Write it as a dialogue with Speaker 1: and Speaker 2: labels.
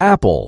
Speaker 1: apple.